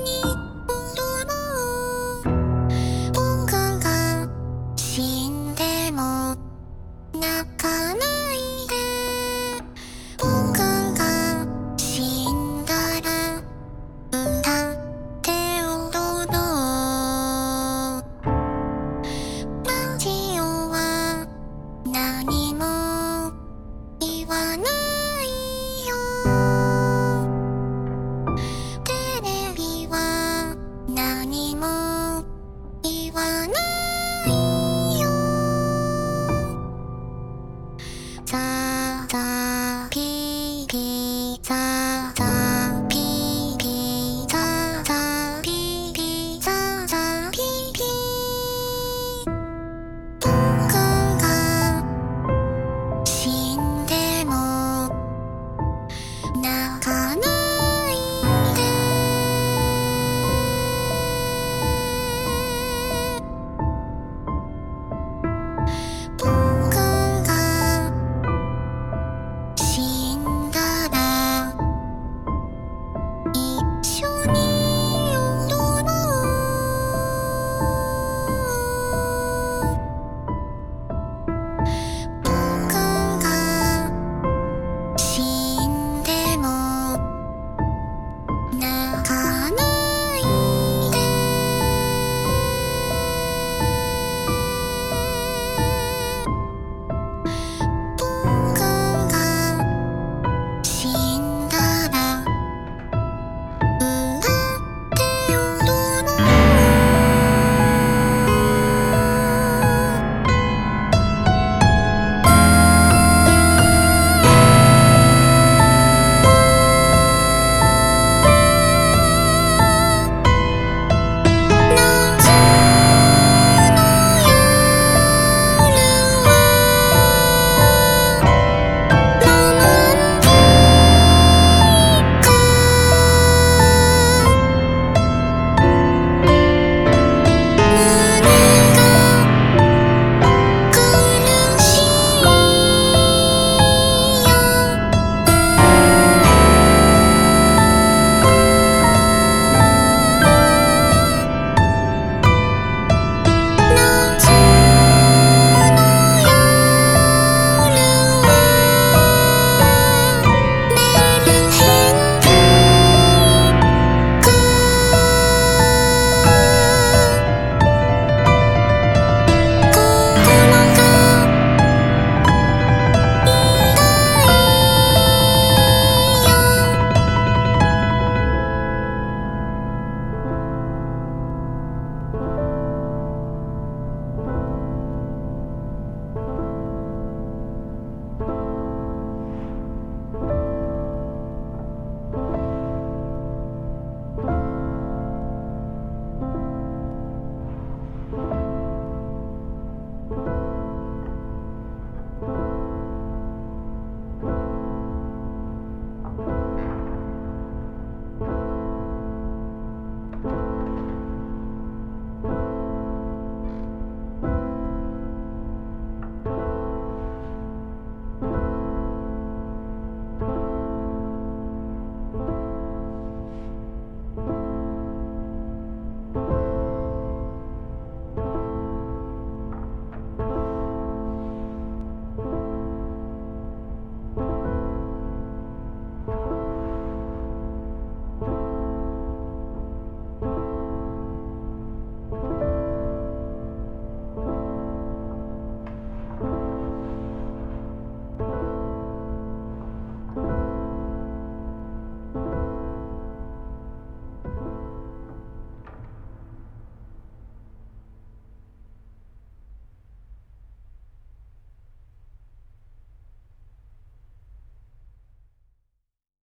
morning.